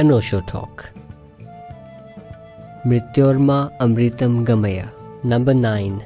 अनोशो talk. मृत्योर्मा अमृतम गमया number nine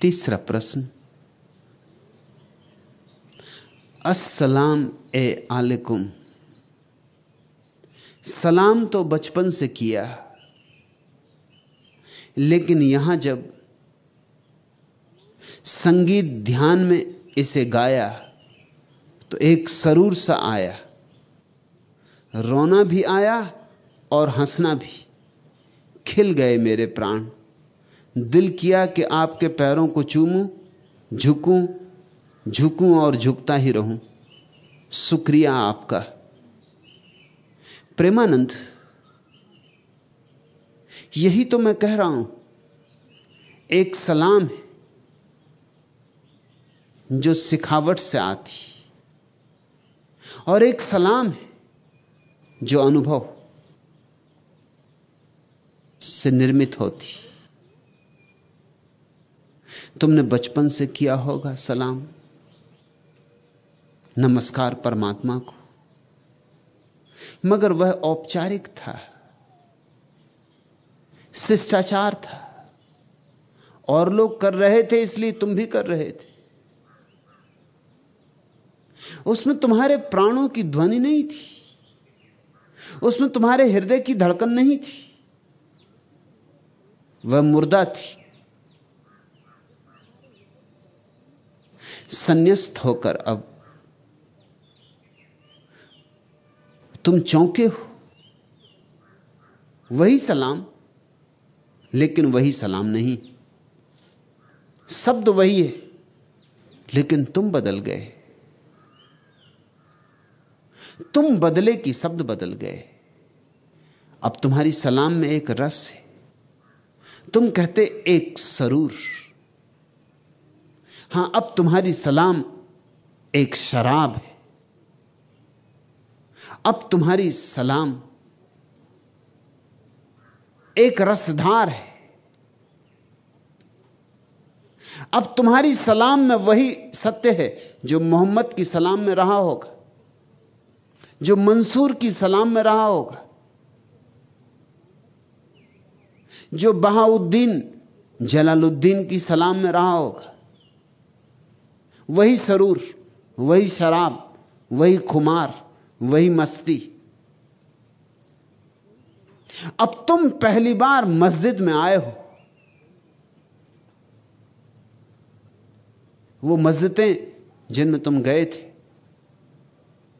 तीसरा प्रश्न। असलाम ए आलेकुम। सलाम तो बचपन से किया। लेकिन यहाँ जब संगीत ध्यान में इसे गाया तो एक सरूर सा आया। रोना भी आया और हंसना भी। खिल गए मेरे प्राण। दिल किया कि आपके पैरों को चूमूं, झुकूं झुकूं और झुकता ही रहूँ। शुक्रिया आपका। प्रेमानंद। यही तो मैं कह रहा हूँ। एक सलाम है जो सिखावट से आती। और एक सलाम है जो अनुभव से निर्मित होती। तुमने बचपन से किया होगा सलाम। नमस्कार परमात्मा को। मगर वह औपचारिक था, शिष्टाचार था। और लोग कर रहे थे इसलिए तुम भी कर रहे थे। उसमें तुम्हारे प्राणों की ध्वनि नहीं थी। उसमें तुम्हारे हृदय की धड़कन नहीं थी। वह मुर्दा थी। संन्यास्त होकर अब तुम चौंके हो। वही सलाम, लेकिन वही सलाम नहीं। शब्द वही है, लेकिन तुम बदल गए। तुम बदले कि शब्द बदल गए। अब तुम्हारी सलाम में एक रस है। तुम कहते एक सरूर। हाँ, अब तुम्हारी सलाम एक शराब है। अब तुम्हारी सलाम एक रसधार है। अब तुम्हारी सलाम में वही सत्य है जो मोहम्मद की सलाम में रहा होगा, जो मंसूर की सलाम में रहा होगा, जो बहाउद्दीन जलालुद्दीन की सलाम में रहा होगा। वही सरूर, वही शराब, वही खुमार वही मस्ती। अब तुम पहली बार मस्जिद में आए हो। वो मस्जिदें जिनमें तुम गए थे,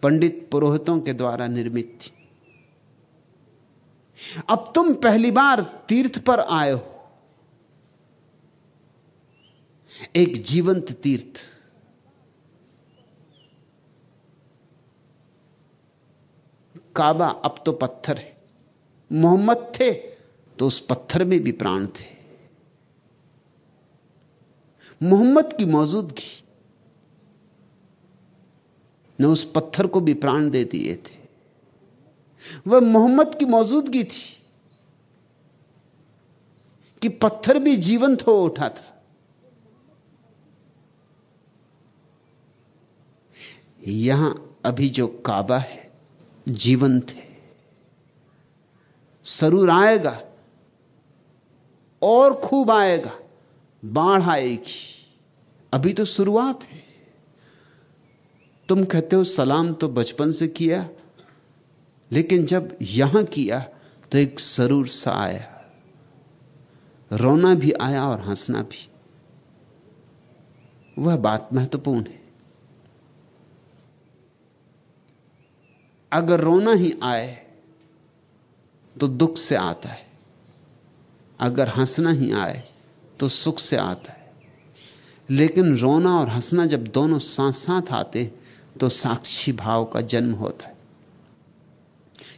पंडित पुरोहितों के द्वारा निर्मित थी। अब तुम पहली बार तीर्थ पर आए हो। एक जीवंत तीर्थ। काबा अब तो पत्थर है। मोहम्मद थे तो उस पत्थर में भी प्राण थे। मोहम्मद की मौजूदगी ने उस पत्थर को भी प्राण दे दिए थे। वह मोहम्मद की मौजूदगी थी कि पत्थर भी जीवंत हो उठा था। यहाँ अभी जो काबा है जीवंत है। सरूर आएगा और खूब आएगा, बाढ़ आएगी। अभी तो शुरुआत है। तुम कहते हो सलाम तो बचपन से किया, लेकिन जब यहाँ किया तो एक सरूर सा आया। रोना भी आया और हंसना भी। वह बात महत्वपूर्ण है। अगर रोना ही आए तो दुख से आता है। अगर हंसना ही आए तो सुख से आता है। लेकिन रोना और हंसना जब दोनों साथ साथ आते तो साक्षी भाव का जन्म होता है।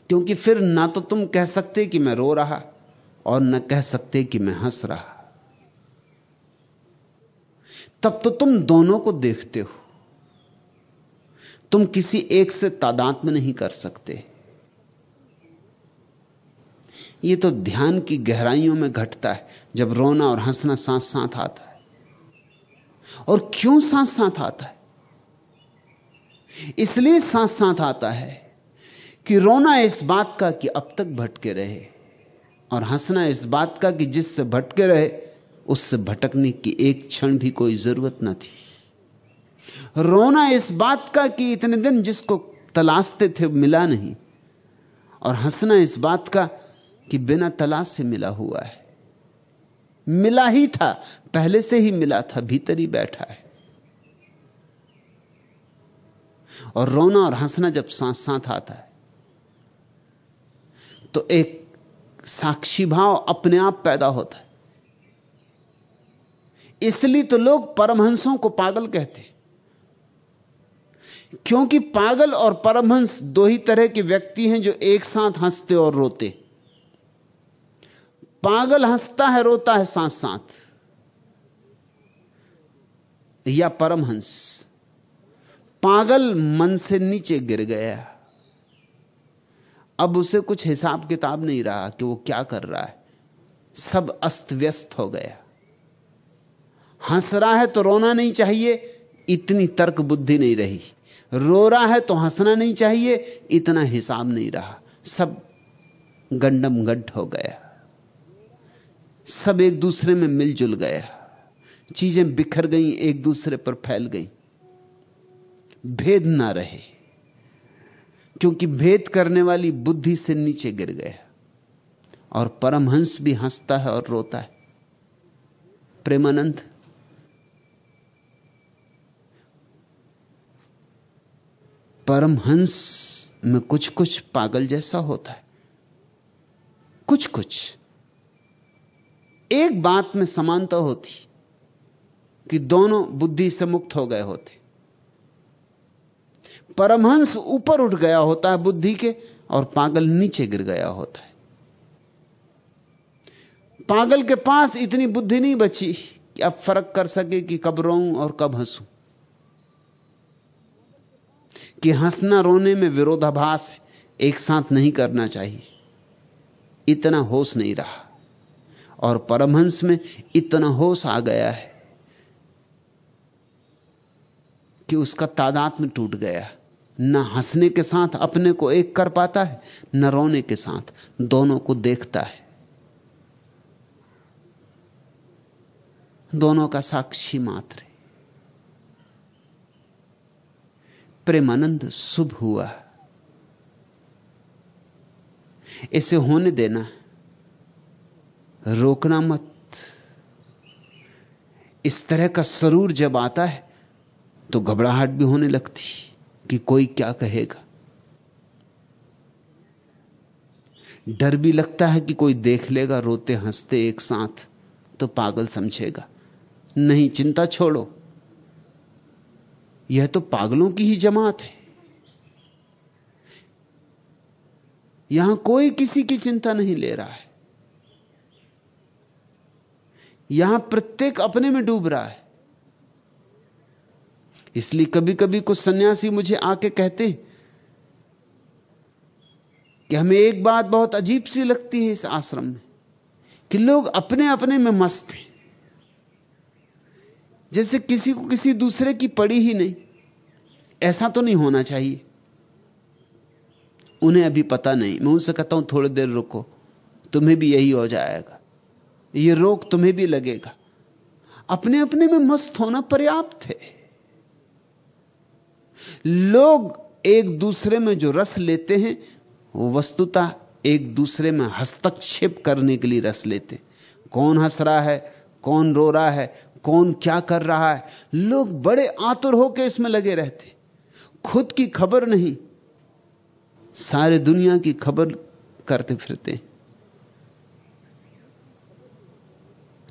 क्योंकि फिर ना तो तुम कह सकते कि मैं रो रहा, और न कह सकते कि मैं हंस रहा। तब तो तुम दोनों को देखते हो। तुम किसी एक से तादाद में नहीं कर सकते। यह तो ध्यान की गहराइयों में घटता है, जब रोना और हंसना साथ साथ आता है। और क्यों साथ साथ आता है? इसलिए साथ साथ आता है कि रोना इस बात का कि अब तक भटके रहे और हंसना इस बात का कि जिससे भटके रहे, उससे भटकने की एक क्षण भी कोई ज़रूरत न थी। रोना इस बात का कि इतने दिन जिसको तलाशते थे मिला नहीं। और हंसना इस बात का कि बिना तलाश से मिला हुआ है। मिला ही था, पहले से ही मिला था, भीतर ही बैठा है। और रोना और हंसना जब साथ साथ आता है तो एक साक्षी भाव अपने आप पैदा होता है। इसलिए तो लोग परमहंसों को पागल कहते क्योंकि पागल और परमहंस दो ही तरह के व्यक्ति हैं जो एक साथ हँसते और रोते। पागल हंसता है, रोता है साथ साथ या परमहंस। पागल मन से नीचे गिर गया। अब उसे कुछ हिसाब किताब नहीं रहा कि वो क्या कर रहा है। सब अस्त व्यस्त हो गया। हंस रहा है तो रोना नहीं चाहिए, इतनी तर्क बुद्धि नहीं रही। रो रहा है तो हंसना नहीं चाहिए, इतना हिसाब नहीं रहा। सब गंडम गड्ढ हो गया। सब एक दूसरे में मिलजुल गया। चीज़ें बिखर गई, एक दूसरे पर फैल गई। भेद ना रहे, क्योंकि भेद करने वाली बुद्धि से नीचे गिर गया। और परमहंस भी हंसता है और रोता है। प्रेमानंद परमहंस में कुछ कुछ पागल जैसा होता है। कुछ कुछ एक बात में समानता होती कि दोनों बुद्धि से मुक्त हो गए होते। परमहंस ऊपर उठ गया होता है बुद्धि के और पागल नीचे गिर गया होता है। पागल के पास इतनी बुद्धि नहीं बची कि अब फ़र्क कर सके कि कब रोऊं और कब हंसूं। कि हंसना रोने में विरोधाभास है, एक साथ नहीं करना चाहिए। इतना होश नहीं रहा। और परमहंस में इतना होश आ गया है कि उसका तादात्म टूट गया। न हंसने के साथ अपने को एक कर पाता है, न रोने के साथ। दोनों को देखता है। दोनों का साक्षी मात्र है। प्रेमानंद शुभ हुआ। इसे होने देना, रोकना मत। इस तरह का सरूर जब आता है तो घबराहट भी होने लगती कि कोई क्या कहेगा। डर भी लगता है कि कोई देख लेगा, रोते हँसते एक साथ तो पागल समझेगा। नहीं, चिंता छोड़ो। यह तो पागलों की ही जमात है। यहाँ कोई किसी की चिंता नहीं ले रहा है। यहाँ प्रत्येक अपने में डूब रहा है। इसलिए कभी कभी कुछ सन्यासी मुझे आके कहते कि हमें एक बात बहुत अजीब सी लगती है इस आश्रम में, कि लोग अपने अपने में मस्त हैं। जैसे किसी को किसी दूसरे की पड़ी ही नहीं। ऐसा तो नहीं होना चाहिए। उन्हें अभी पता नहीं। मैं उनसे कहता हूँ, थोड़ी देर रुको। तुम्हें भी यही हो जाएगा। ये रोग तुम्हें भी लगेगा। अपने अपने में मस्त होना पर्याप्त है। लोग एक दूसरे में जो रस लेते हैं, वो वस्तुतः एक दूसरे में हस्तक्षेप करने के लिए रस लेते कौन हंस रहा है, कौन रो रहा है कौन क्या कर रहा है? लोग बड़े आतुर होकर इसमें लगे रहते। खुद की खबर नहीं। सारे दुनिया की खबर करते फिरते।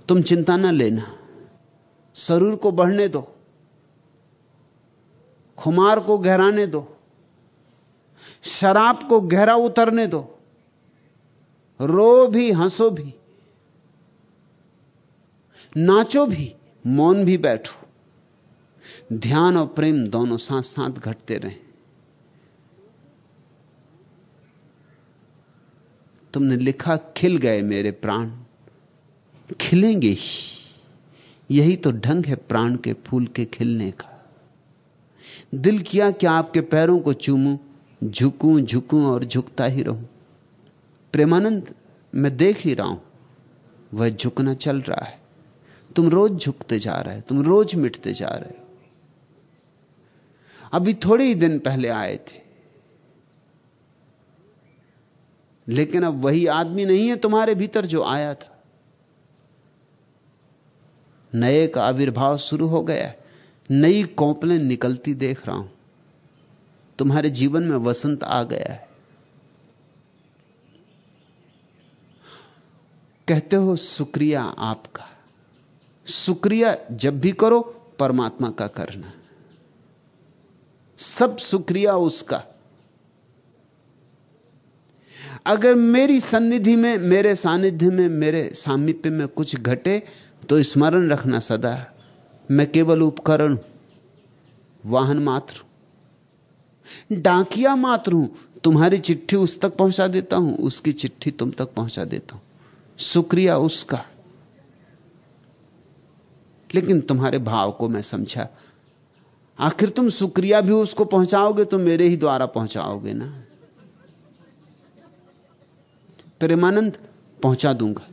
तुम चिंता ना लेना। शरीर को बढ़ने दो। खुमार को गहराने दो। शराब को गहरा उतरने दो। रो भी, हंसो भी। नाचो भी। मौन भी बैठो। ध्यान और प्रेम दोनों साथ साथ घटते रहे। तुमने लिखा, खिल गए मेरे प्राण। खिलेंगे ही। यही तो ढंग है प्राण के फूल के खिलने का। दिल किया कि आपके पैरों को चूमूं, झुकूं झुकूं और झुकता ही रहूँ। प्रेमानंद, मैं देख ही रहा हूँ, वह झुकना चल रहा है। तुम रोज झुकते जा रहे हो, तुम रोज मिटते जा रहे हो। अभी थोड़े ही दिन पहले आए थे। लेकिन अब वही आदमी नहीं है तुम्हारे भीतर जो आया था। नए का आविर्भाव शुरू हो गया नई कौपलें निकलती देख रहा हूँ। तुम्हारे जीवन में वसंत आ गया है। कहते हो, शुक्रिया आपका। शुक्रिया जब भी करो, परमात्मा का करना। सब सुक्रिया उसका। अगर मेरी सन्निधि में, मेरे सानिध्य में, मेरे सामीप्य में कुछ घटे तो स्मरण रखना सदा। मैं केवल उपकरण वाहन मात्र डाकिया मात्र हूँ, तुम्हारी चिट्ठी उस तक पहुँचा देता हूँ, उसकी चिट्ठी तुम तक पहुँचा देता हूँ। शुक्रिया उसका। लेकिन तुम्हारे भाव को मैं समझा। आखिर तुम शुक्रिया भी उसको पहुंचाओगे तो मेरे ही द्वारा पहुंचाओगे ना? प्रेमानंद, पहुँचा दूँगा।